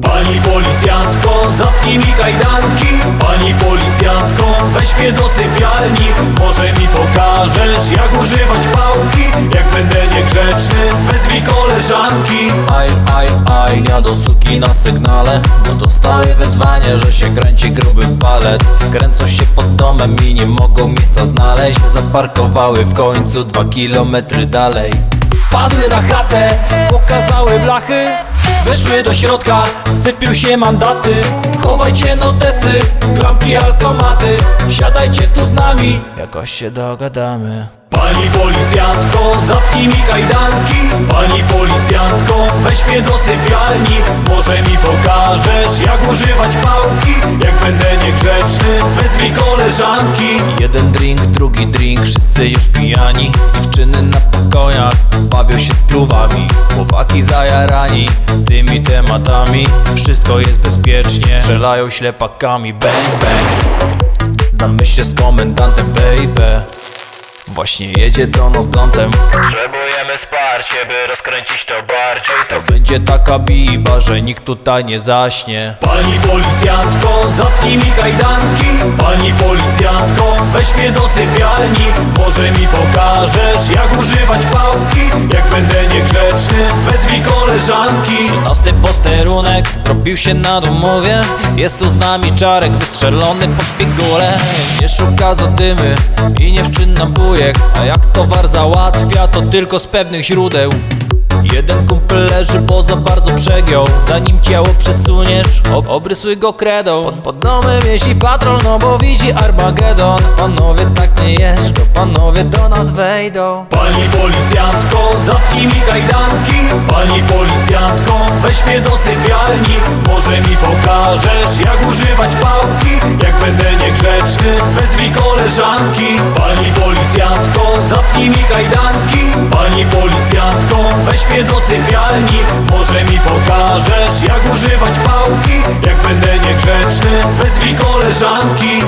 Pani policjantko, zapnij mi kajdanki mnie do sypialni. Może mi pokażesz, jak używać pałki. Jak będę niegrzeczny, wezwij koleżanki. Aj, aj, aj, ja do suki na sygnale. Bo dostaję wezwanie, że się kręci gruby palet. Kręcą się pod domem i nie mogą miejsca znaleźć. Zaparkowały w końcu dwa kilometry dalej. Padły na chatę, pokazały blachy Weszły do środka, sypią się mandaty. Chowajcie notesy, klamki, alkomaty. Siadajcie tu z nami, jakoś się dogadamy. Pani policjantko, zapnij mi kajdanki. Pani policjantko, weź mnie do sypialni. Może mi pokażesz, jak używać pałki. Jak będę niegrzeczny, wezwij koleżanki. Jeden drink, drugi drink, wszyscy już pijani. Dziewczyny na pokojach, bawią się z pluwami Chłopaki zajarani tymi tematami. Wszystko jest bezpiecznie, strzelają ślepakami. Bang, bang. Znamy się z komendantem, baby. Właśnie jedzie do nas blantem Potrzebujemy wsparcie, by rozkręcić to bardziej. To będzie taka biba, że nikt tutaj nie zaśnie. Pani policjantko, zapnij mi kajdanki. Pani policjantko, weź mnie do sypialni. Może mi pokażesz, jak używać pałki. Jak będę niegrzeczny, wezwij koleżanki. Trzynasty posterunek zrobił się na domowie Jest tu z nami czarek wystrzelony pod pigułę Nie szuka zadymy i nie wczynna bujek. A jak towar załatwia to tylko z pewnych źródeł. Jeden kumpel leży, bo za bardzo przegiął. Zanim ciało przesuniesz, ob obrysuj go kredą. Pod, pod domem jeździ patrol, no bo widzi Armagedon. Panowie tak nie jeżdżą, panowie do nas wejdą. Pani policjantko, zapnij mi kajdanki. Pani policjantko, weź mnie do sypialni. Może mi pokażesz, jak używać pałki. Jak będę niegrzeczny, wezwij koleżanki. Pani policjantko, zapnij mi kajdanki Pani policjantko, weź mnie do sypialni. Może mi pokażesz, jak używać pałki. Jak będę niegrzeczny, wezwij koleżanki